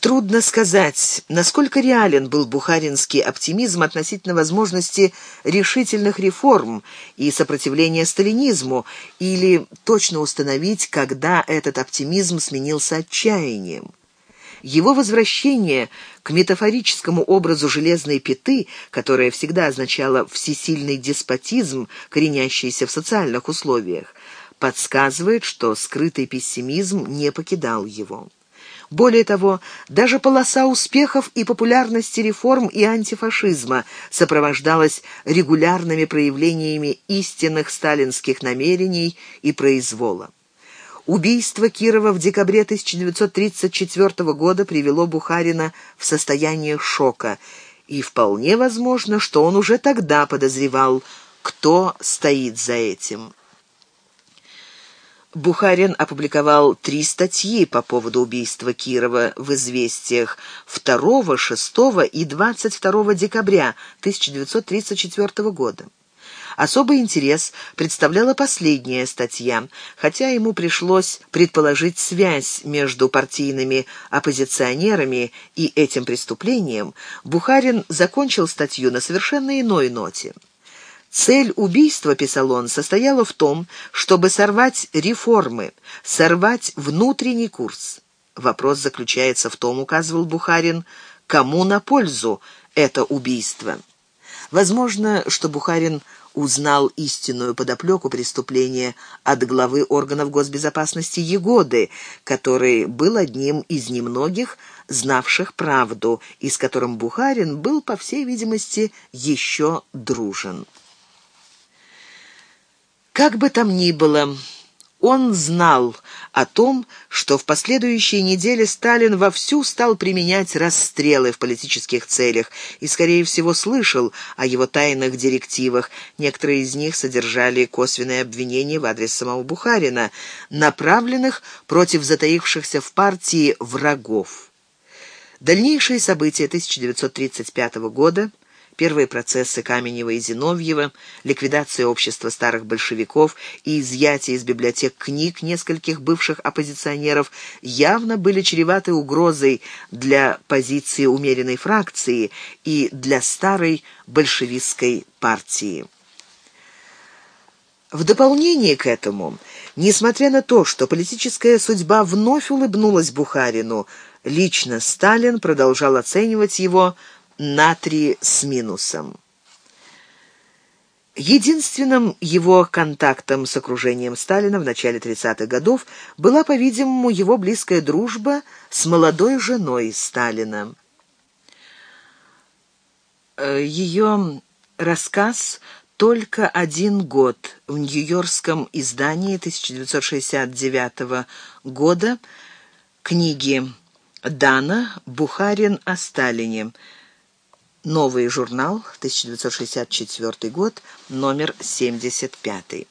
Трудно сказать, насколько реален был бухаринский оптимизм относительно возможности решительных реформ и сопротивления сталинизму, или точно установить, когда этот оптимизм сменился отчаянием. Его возвращение к метафорическому образу железной пяты, которая всегда означала всесильный деспотизм, коренящийся в социальных условиях, подсказывает, что скрытый пессимизм не покидал его. Более того, даже полоса успехов и популярности реформ и антифашизма сопровождалась регулярными проявлениями истинных сталинских намерений и произвола. Убийство Кирова в декабре 1934 года привело Бухарина в состояние шока, и вполне возможно, что он уже тогда подозревал, кто стоит за этим. Бухарин опубликовал три статьи по поводу убийства Кирова в «Известиях» 2, 6 и 22 декабря 1934 года. Особый интерес представляла последняя статья, хотя ему пришлось предположить связь между партийными оппозиционерами и этим преступлением, Бухарин закончил статью на совершенно иной ноте. Цель убийства, писал он, состояла в том, чтобы сорвать реформы, сорвать внутренний курс. Вопрос заключается в том, указывал Бухарин, кому на пользу это убийство. Возможно, что Бухарин узнал истинную подоплеку преступления от главы органов госбезопасности Егоды, который был одним из немногих, знавших правду, и с которым Бухарин был, по всей видимости, еще дружен. Как бы там ни было, он знал о том, что в последующие недели Сталин вовсю стал применять расстрелы в политических целях и, скорее всего, слышал о его тайных директивах. Некоторые из них содержали косвенные обвинения в адрес самого Бухарина, направленных против затаившихся в партии врагов. Дальнейшие события 1935 года первые процессы Каменева и Зиновьева, ликвидация общества старых большевиков и изъятие из библиотек книг нескольких бывших оппозиционеров явно были чреваты угрозой для позиции умеренной фракции и для старой большевистской партии. В дополнение к этому, несмотря на то, что политическая судьба вновь улыбнулась Бухарину, лично Сталин продолжал оценивать его натрий с минусом. Единственным его контактом с окружением Сталина в начале 30-х годов была, по-видимому, его близкая дружба с молодой женой Сталина. Ее рассказ «Только один год» в нью-йоркском издании 1969 года книги Дана Бухарин о Сталине – Новый журнал, 1964 год, номер 75.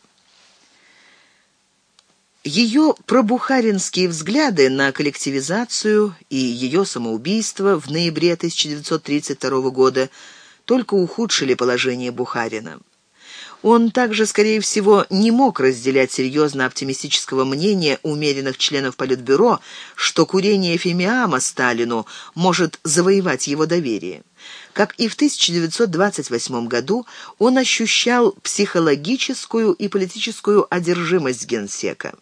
Ее пробухаринские взгляды на коллективизацию и ее самоубийство в ноябре 1932 года только ухудшили положение Бухарина. Он также, скорее всего, не мог разделять серьезно оптимистического мнения умеренных членов Политбюро, что курение фемиама Сталину может завоевать его доверие. Как и в 1928 году, он ощущал психологическую и политическую одержимость генсека.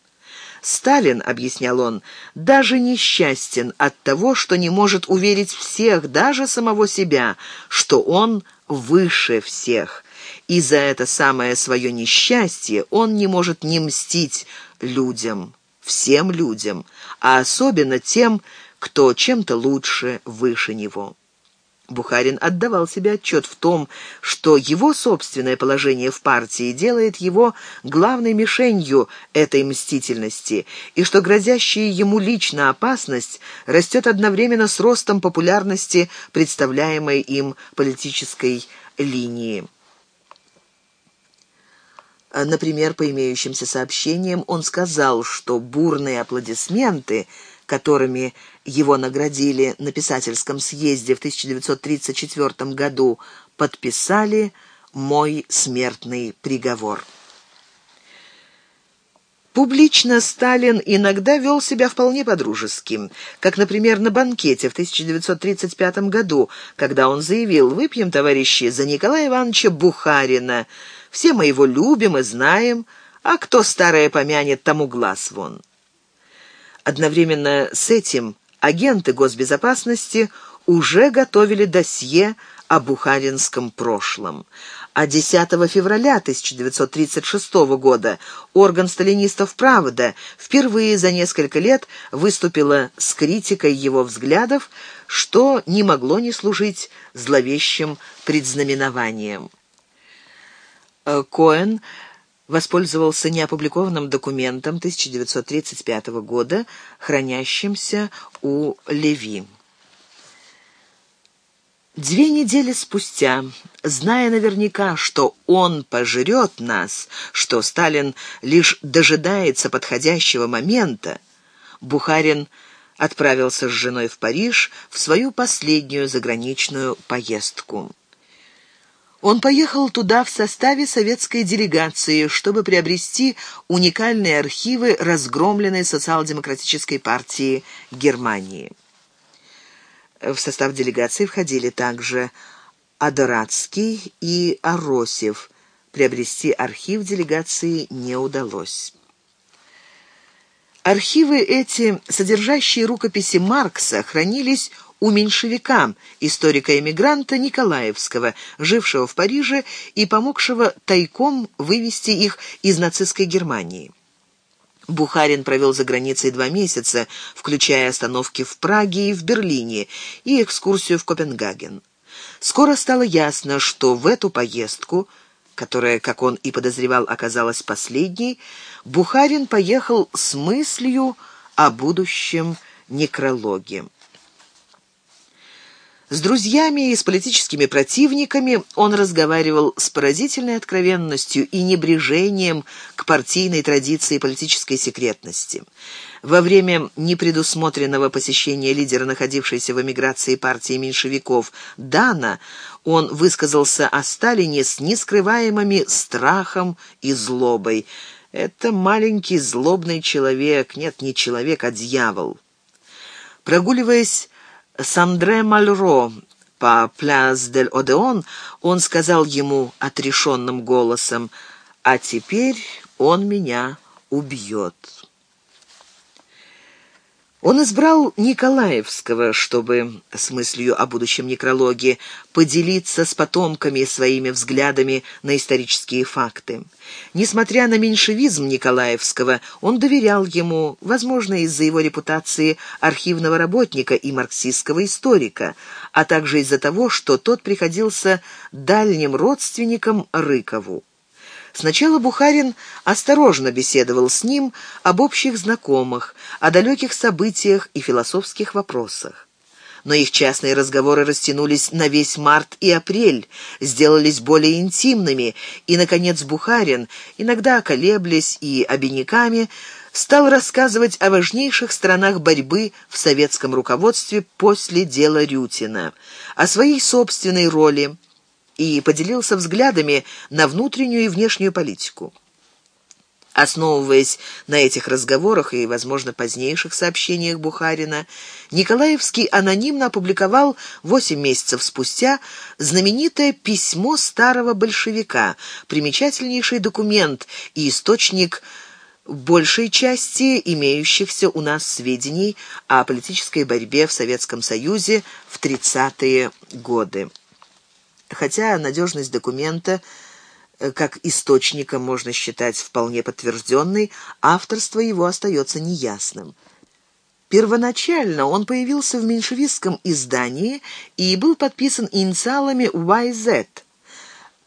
Сталин, объяснял он, даже несчастен от того, что не может уверить всех, даже самого себя, что он выше всех. И за это самое свое несчастье он не может не мстить людям, всем людям, а особенно тем, кто чем-то лучше, выше него. Бухарин отдавал себе отчет в том, что его собственное положение в партии делает его главной мишенью этой мстительности, и что грозящая ему лично опасность растет одновременно с ростом популярности представляемой им политической линии. Например, по имеющимся сообщениям он сказал, что бурные аплодисменты – которыми его наградили на писательском съезде в 1934 году, подписали «Мой смертный приговор». Публично Сталин иногда вел себя вполне по-дружески, как, например, на банкете в 1935 году, когда он заявил «Выпьем, товарищи, за Николая Ивановича Бухарина. Все мы его любим и знаем, а кто старое помянет, тому глаз вон». Одновременно с этим агенты госбезопасности уже готовили досье о бухаринском прошлом а 10 февраля 1936 года орган сталинистов «Правда» впервые за несколько лет выступила с критикой его взглядов, что не могло не служить зловещим предзнаменованием. Э, Коэн воспользовался неопубликованным документом 1935 года, хранящимся у Леви. Две недели спустя, зная наверняка, что он пожрет нас, что Сталин лишь дожидается подходящего момента, Бухарин отправился с женой в Париж в свою последнюю заграничную поездку. Он поехал туда в составе советской делегации, чтобы приобрести уникальные архивы разгромленной социал-демократической партии Германии. В состав делегации входили также Адорадский и Аросев. Приобрести архив делегации не удалось. Архивы эти, содержащие рукописи Маркса, хранились у меньшевика, историка-эмигранта Николаевского, жившего в Париже и помогшего тайком вывести их из нацистской Германии. Бухарин провел за границей два месяца, включая остановки в Праге и в Берлине и экскурсию в Копенгаген. Скоро стало ясно, что в эту поездку, которая, как он и подозревал, оказалась последней, Бухарин поехал с мыслью о будущем некрологе. С друзьями и с политическими противниками он разговаривал с поразительной откровенностью и небрежением к партийной традиции политической секретности. Во время непредусмотренного посещения лидера, находившейся в эмиграции партии меньшевиков, Дана, он высказался о Сталине с нескрываемыми страхом и злобой. «Это маленький злобный человек, нет, не человек, а дьявол». Прогуливаясь с Андре Мальро по Пляс-дель-Одеон, он сказал ему отрешенным голосом, «А теперь он меня убьет». Он избрал Николаевского, чтобы, с мыслью о будущем некрологе, поделиться с потомками своими взглядами на исторические факты. Несмотря на меньшевизм Николаевского, он доверял ему, возможно, из-за его репутации архивного работника и марксистского историка, а также из-за того, что тот приходился дальним родственником Рыкову. Сначала Бухарин осторожно беседовал с ним об общих знакомых, о далеких событиях и философских вопросах. Но их частные разговоры растянулись на весь март и апрель, сделались более интимными, и, наконец, Бухарин, иногда колеблясь и обиняками, стал рассказывать о важнейших сторонах борьбы в советском руководстве после дела Рютина, о своей собственной роли, и поделился взглядами на внутреннюю и внешнюю политику. Основываясь на этих разговорах и, возможно, позднейших сообщениях Бухарина, Николаевский анонимно опубликовал восемь месяцев спустя знаменитое «Письмо старого большевика», примечательнейший документ и источник большей части имеющихся у нас сведений о политической борьбе в Советском Союзе в 30-е годы. Хотя надежность документа э, как источника можно считать вполне подтвержденной, авторство его остается неясным. Первоначально он появился в меньшевистском издании и был подписан инициалами YZ –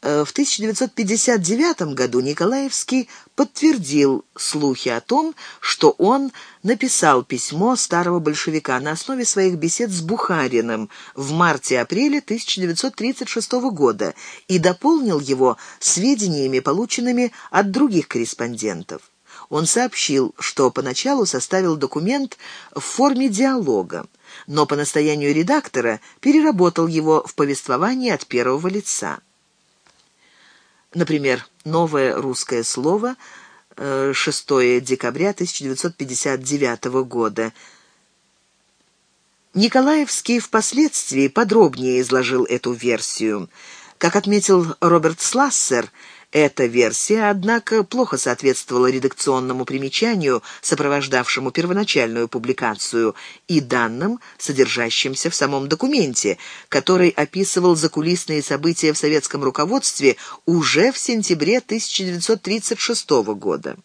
в 1959 году Николаевский подтвердил слухи о том, что он написал письмо старого большевика на основе своих бесед с Бухариным в марте-апреле 1936 года и дополнил его сведениями, полученными от других корреспондентов. Он сообщил, что поначалу составил документ в форме диалога, но по настоянию редактора переработал его в повествовании от первого лица. Например, новое русское слово 6 декабря 1959 года. Николаевский впоследствии подробнее изложил эту версию. Как отметил Роберт Слассер, эта версия, однако, плохо соответствовала редакционному примечанию, сопровождавшему первоначальную публикацию, и данным, содержащимся в самом документе, который описывал закулисные события в советском руководстве уже в сентябре 1936 года.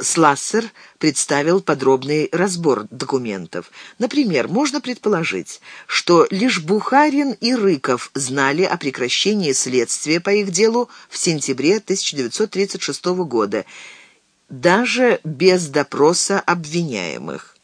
Слассер представил подробный разбор документов. Например, можно предположить, что лишь Бухарин и Рыков знали о прекращении следствия по их делу в сентябре 1936 года, даже без допроса обвиняемых.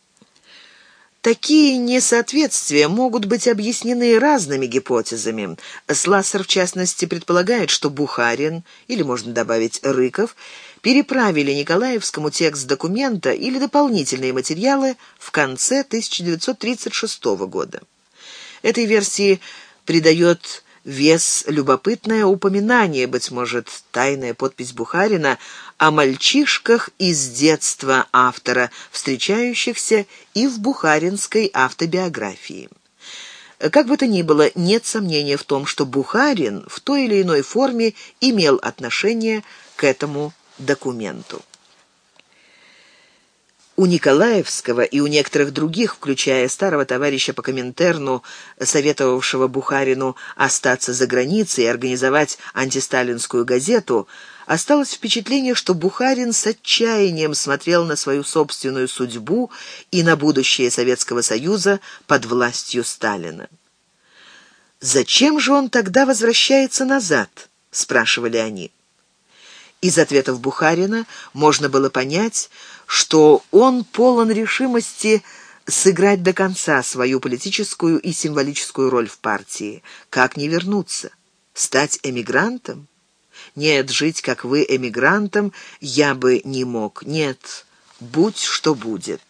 Такие несоответствия могут быть объяснены разными гипотезами. Слассер, в частности, предполагает, что Бухарин, или можно добавить Рыков, переправили Николаевскому текст документа или дополнительные материалы в конце 1936 года. Этой версии придает вес любопытное упоминание, быть может, тайная подпись Бухарина о мальчишках из детства автора, встречающихся и в бухаринской автобиографии. Как бы то ни было, нет сомнения в том, что Бухарин в той или иной форме имел отношение к этому документу. У Николаевского и у некоторых других, включая старого товарища по Коминтерну, советовавшего Бухарину остаться за границей и организовать антисталинскую газету, осталось впечатление, что Бухарин с отчаянием смотрел на свою собственную судьбу и на будущее Советского Союза под властью Сталина. «Зачем же он тогда возвращается назад?» – спрашивали они. Из ответов Бухарина можно было понять, что он полон решимости сыграть до конца свою политическую и символическую роль в партии. Как не вернуться? Стать эмигрантом? Нет, жить, как вы, эмигрантом, я бы не мог. Нет, будь что будет.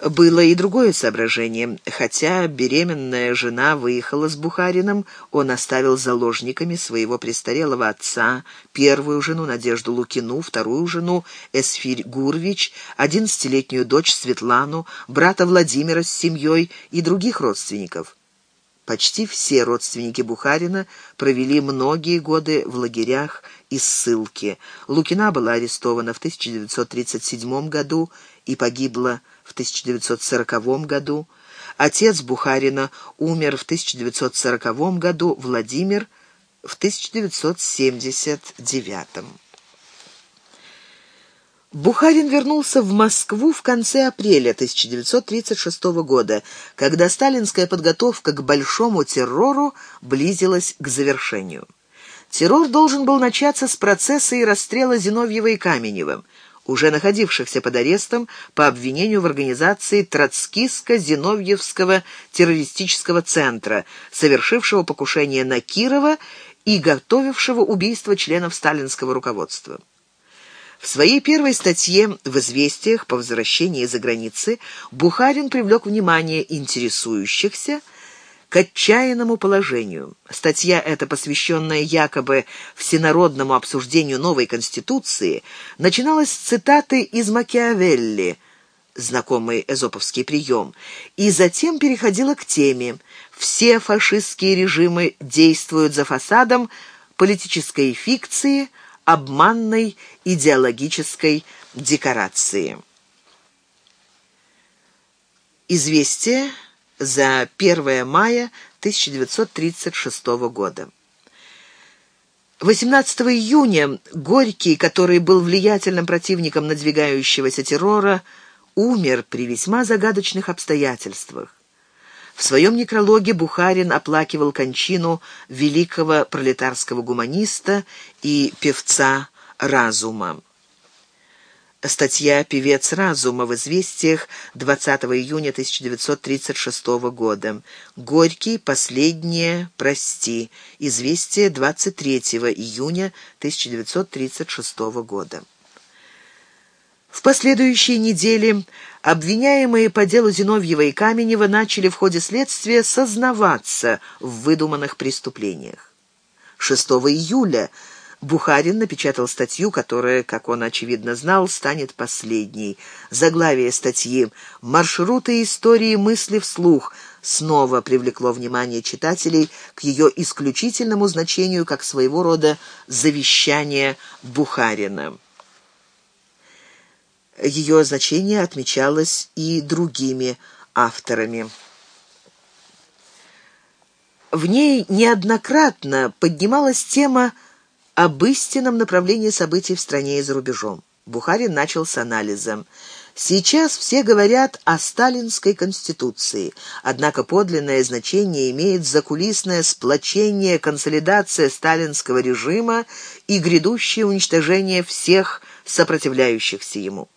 Было и другое соображение. Хотя беременная жена выехала с Бухарином, он оставил заложниками своего престарелого отца, первую жену Надежду Лукину, вторую жену Эсфирь Гурвич, одиннадцатилетнюю дочь Светлану, брата Владимира с семьей и других родственников. Почти все родственники Бухарина провели многие годы в лагерях и ссылке. Лукина была арестована в 1937 году и погибла в 1940 году, отец Бухарина умер в 1940 году, Владимир в 1979. Бухарин вернулся в Москву в конце апреля 1936 года, когда сталинская подготовка к большому террору близилась к завершению. Террор должен был начаться с процесса и расстрела Зиновьева и Каменева – уже находившихся под арестом по обвинению в организации Троцкистско-Зиновьевского террористического центра, совершившего покушение на Кирова и готовившего убийство членов сталинского руководства. В своей первой статье в «Известиях» по возвращении из-за границы Бухарин привлек внимание интересующихся – к отчаянному положению. Статья эта, посвященная якобы всенародному обсуждению новой Конституции, начиналась с цитаты из Макиавелли, знакомый эзоповский прием, и затем переходила к теме «Все фашистские режимы действуют за фасадом политической фикции, обманной идеологической декорации». Известие за 1 мая 1936 года. 18 июня Горький, который был влиятельным противником надвигающегося террора, умер при весьма загадочных обстоятельствах. В своем некрологе Бухарин оплакивал кончину великого пролетарского гуманиста и певца разума. Статья «Певец разума» в «Известиях» 20 июня 1936 года. «Горький. Последнее. Прости». Известие 23 июня 1936 года. В последующие недели обвиняемые по делу Зиновьева и Каменева начали в ходе следствия сознаваться в выдуманных преступлениях. 6 июля Бухарин напечатал статью, которая, как он очевидно знал, станет последней. Заглавие статьи «Маршруты истории мысли вслух» снова привлекло внимание читателей к ее исключительному значению как своего рода завещание Бухарина. Ее значение отмечалось и другими авторами. В ней неоднократно поднималась тема об истинном направлении событий в стране и за рубежом. Бухарин начал с анализа. Сейчас все говорят о сталинской конституции, однако подлинное значение имеет закулисное сплочение, консолидация сталинского режима и грядущее уничтожение всех сопротивляющихся ему.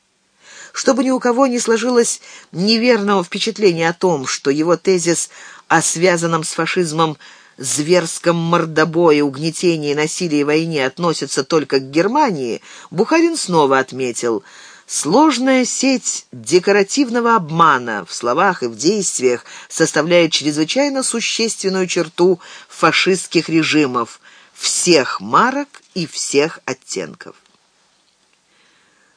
Чтобы ни у кого не сложилось неверного впечатления о том, что его тезис о связанном с фашизмом зверском мордобое, угнетении, насилии и войне относится только к Германии, Бухарин снова отметил – Сложная сеть декоративного обмана в словах и в действиях составляет чрезвычайно существенную черту фашистских режимов всех марок и всех оттенков.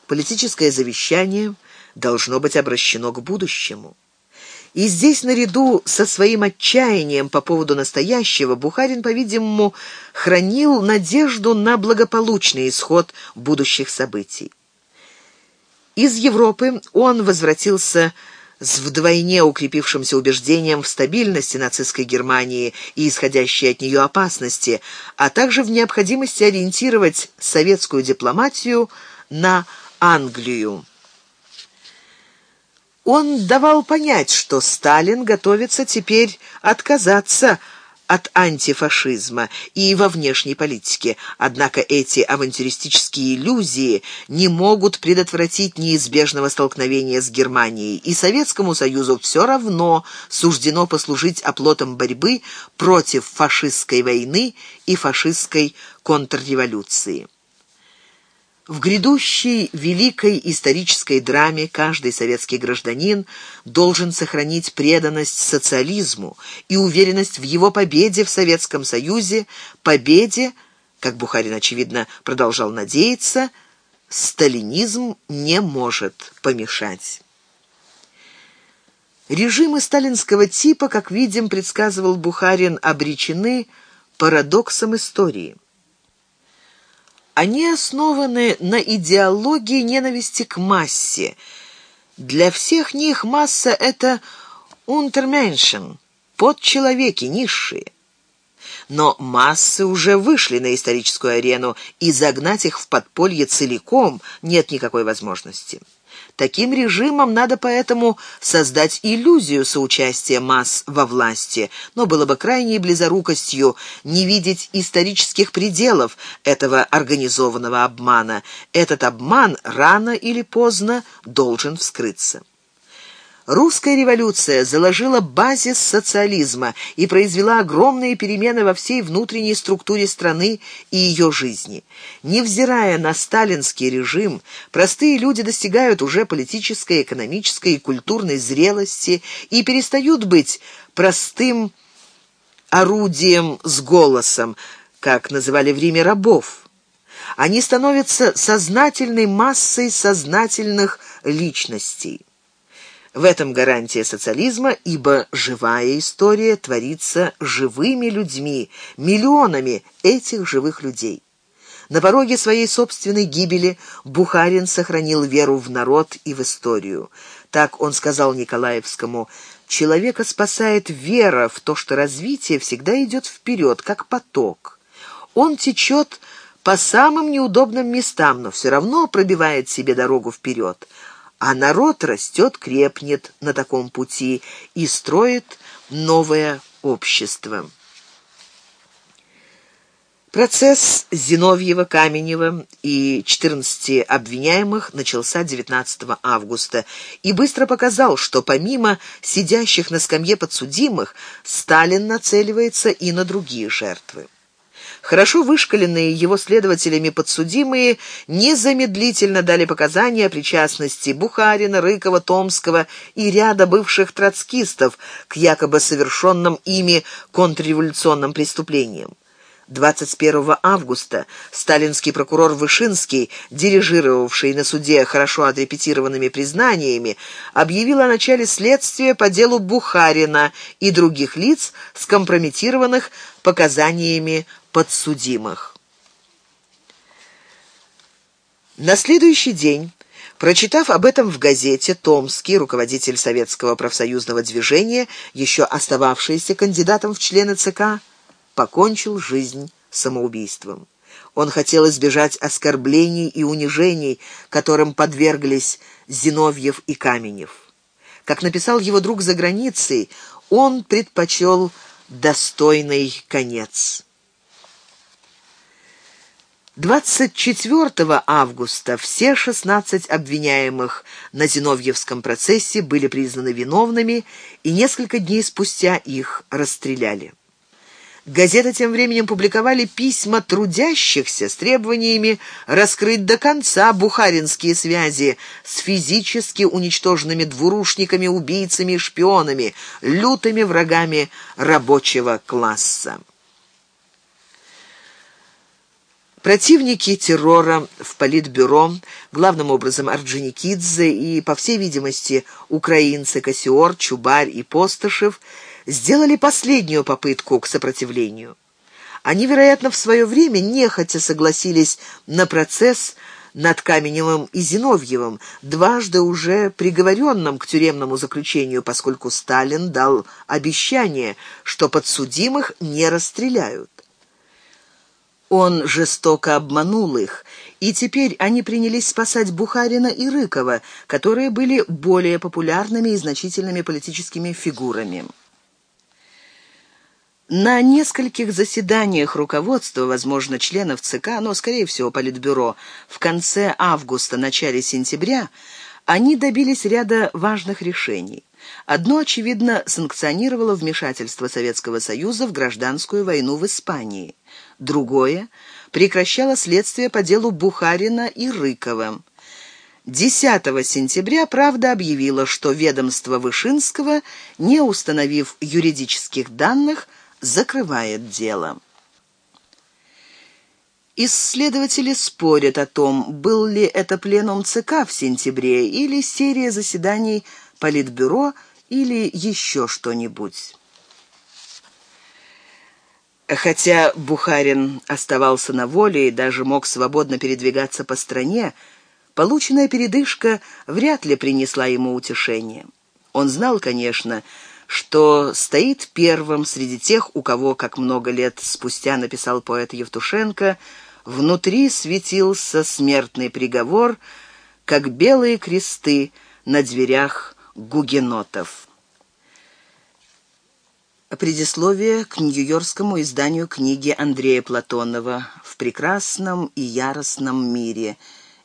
Политическое завещание должно быть обращено к будущему. И здесь, наряду со своим отчаянием по поводу настоящего, Бухарин, по-видимому, хранил надежду на благополучный исход будущих событий. Из Европы он возвратился с вдвойне укрепившимся убеждением в стабильности нацистской Германии и исходящей от нее опасности, а также в необходимости ориентировать советскую дипломатию на Англию. Он давал понять, что Сталин готовится теперь отказаться от антифашизма и во внешней политике. Однако эти авантюристические иллюзии не могут предотвратить неизбежного столкновения с Германией, и Советскому Союзу все равно суждено послужить оплотом борьбы против фашистской войны и фашистской контрреволюции. В грядущей великой исторической драме каждый советский гражданин должен сохранить преданность социализму и уверенность в его победе в Советском Союзе, победе, как Бухарин, очевидно, продолжал надеяться, сталинизм не может помешать. Режимы сталинского типа, как видим, предсказывал Бухарин, обречены парадоксом истории. Они основаны на идеологии ненависти к массе. Для всех них масса — это «унтерменшен», подчеловеки, низшие. Но массы уже вышли на историческую арену, и загнать их в подполье целиком нет никакой возможности. Таким режимом надо поэтому создать иллюзию соучастия масс во власти, но было бы крайней близорукостью не видеть исторических пределов этого организованного обмана. Этот обман рано или поздно должен вскрыться. Русская революция заложила базис социализма и произвела огромные перемены во всей внутренней структуре страны и ее жизни. Невзирая на сталинский режим, простые люди достигают уже политической, экономической и культурной зрелости и перестают быть простым орудием с голосом, как называли в Риме рабов. Они становятся сознательной массой сознательных личностей. В этом гарантия социализма, ибо живая история творится живыми людьми, миллионами этих живых людей. На пороге своей собственной гибели Бухарин сохранил веру в народ и в историю. Так он сказал Николаевскому, «Человека спасает вера в то, что развитие всегда идет вперед, как поток. Он течет по самым неудобным местам, но все равно пробивает себе дорогу вперед а народ растет, крепнет на таком пути и строит новое общество. Процесс Зиновьева-Каменева и 14 обвиняемых начался 19 августа и быстро показал, что помимо сидящих на скамье подсудимых, Сталин нацеливается и на другие жертвы. Хорошо вышкаленные его следователями подсудимые незамедлительно дали показания о причастности Бухарина, Рыкова, Томского и ряда бывших троцкистов к якобы совершенным ими контрреволюционным преступлениям. 21 августа сталинский прокурор Вышинский, дирижировавший на суде хорошо отрепетированными признаниями, объявил о начале следствия по делу Бухарина и других лиц, скомпрометированных показаниями подсудимых. На следующий день Прочитав об этом в газете, Томский, руководитель советского профсоюзного движения, еще остававшийся кандидатом в члены ЦК, покончил жизнь самоубийством. Он хотел избежать оскорблений и унижений, которым подверглись Зиновьев и Каменев. Как написал его друг за границей, он предпочел достойный конец. 24 августа все 16 обвиняемых на Зиновьевском процессе были признаны виновными, и несколько дней спустя их расстреляли. Газеты тем временем публиковали письма трудящихся с требованиями раскрыть до конца бухаринские связи с физически уничтоженными двурушниками, убийцами и шпионами, лютыми врагами рабочего класса. Противники террора в Политбюро, главным образом Орджоникидзе и, по всей видимости, украинцы Кассиор, Чубарь и Постышев – сделали последнюю попытку к сопротивлению. Они, вероятно, в свое время нехотя согласились на процесс над Каменевым и Зиновьевым, дважды уже приговоренным к тюремному заключению, поскольку Сталин дал обещание, что подсудимых не расстреляют. Он жестоко обманул их, и теперь они принялись спасать Бухарина и Рыкова, которые были более популярными и значительными политическими фигурами. На нескольких заседаниях руководства, возможно, членов ЦК, но, скорее всего, Политбюро, в конце августа, начале сентября, они добились ряда важных решений. Одно, очевидно, санкционировало вмешательство Советского Союза в гражданскую войну в Испании. Другое прекращало следствие по делу Бухарина и Рыкова. 10 сентября «Правда» объявила, что ведомство Вышинского, не установив юридических данных, закрывает дело. Исследователи спорят о том, был ли это пленум ЦК в сентябре или серия заседаний Политбюро или еще что-нибудь. Хотя Бухарин оставался на воле и даже мог свободно передвигаться по стране, полученная передышка вряд ли принесла ему утешение. Он знал, конечно, что стоит первым среди тех, у кого, как много лет спустя написал поэт Евтушенко, внутри светился смертный приговор, как белые кресты на дверях гугенотов. Предисловие к нью-йоркскому изданию книги Андрея Платонова «В прекрасном и яростном мире».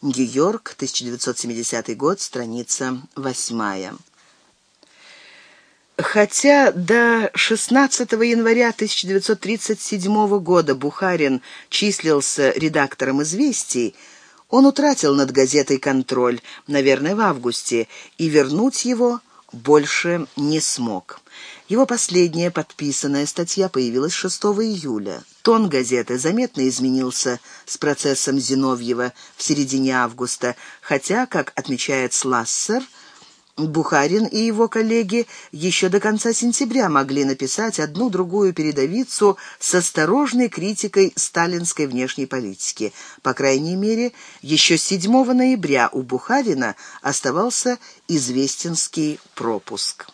Нью-Йорк, 1970 год, страница восьмая. Хотя до 16 января 1937 года Бухарин числился редактором «Известий», он утратил над газетой контроль, наверное, в августе, и вернуть его больше не смог. Его последняя подписанная статья появилась 6 июля. Тон газеты заметно изменился с процессом Зиновьева в середине августа, хотя, как отмечает Слассер, Бухарин и его коллеги еще до конца сентября могли написать одну-другую передовицу с осторожной критикой сталинской внешней политики. По крайней мере, еще 7 ноября у Бухарина оставался известенский пропуск.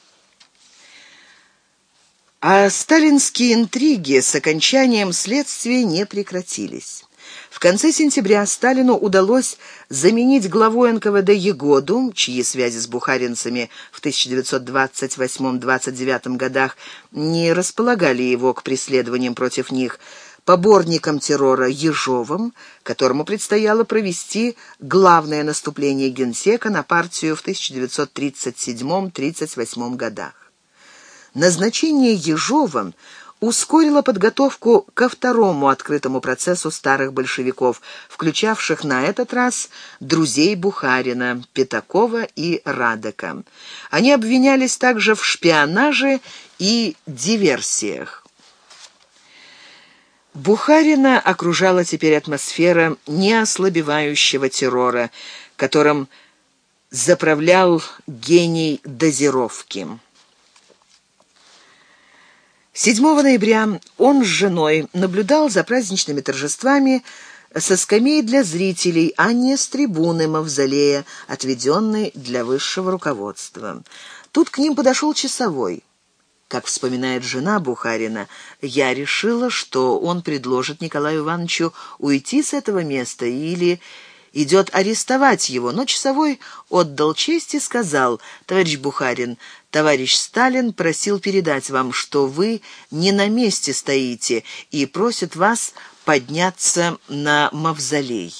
А сталинские интриги с окончанием следствия не прекратились. В конце сентября Сталину удалось заменить главой НКВД Егоду, чьи связи с бухаринцами в 1928-29 годах не располагали его к преследованиям против них, поборником террора Ежовым, которому предстояло провести главное наступление генсека на партию в 1937-38 годах. Назначение Ежовым ускорила подготовку ко второму открытому процессу старых большевиков, включавших на этот раз друзей Бухарина, Пятакова и Радека. Они обвинялись также в шпионаже и диверсиях. Бухарина окружала теперь атмосфера неослабевающего террора, которым заправлял гений дозировки. 7 ноября он с женой наблюдал за праздничными торжествами со скамей для зрителей, а не с трибуны мавзолея, отведенной для высшего руководства. Тут к ним подошел часовой. Как вспоминает жена Бухарина, я решила, что он предложит Николаю Ивановичу уйти с этого места или идет арестовать его, но часовой отдал честь и сказал, «Товарищ Бухарин, товарищ Сталин просил передать вам, что вы не на месте стоите и просит вас подняться на мавзолей».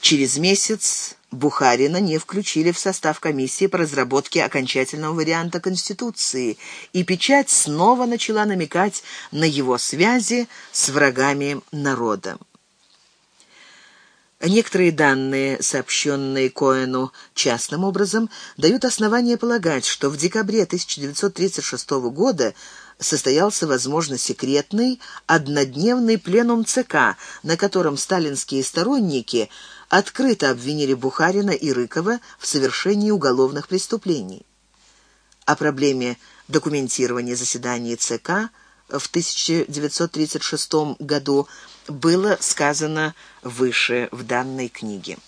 Через месяц Бухарина не включили в состав комиссии по разработке окончательного варианта Конституции, и печать снова начала намекать на его связи с врагами народа. Некоторые данные, сообщенные Коэну частным образом, дают основания полагать, что в декабре 1936 года состоялся, возможно, секретный однодневный пленум ЦК, на котором сталинские сторонники открыто обвинили Бухарина и Рыкова в совершении уголовных преступлений. О проблеме документирования заседаний ЦК в 1936 году было сказано выше в данной книге.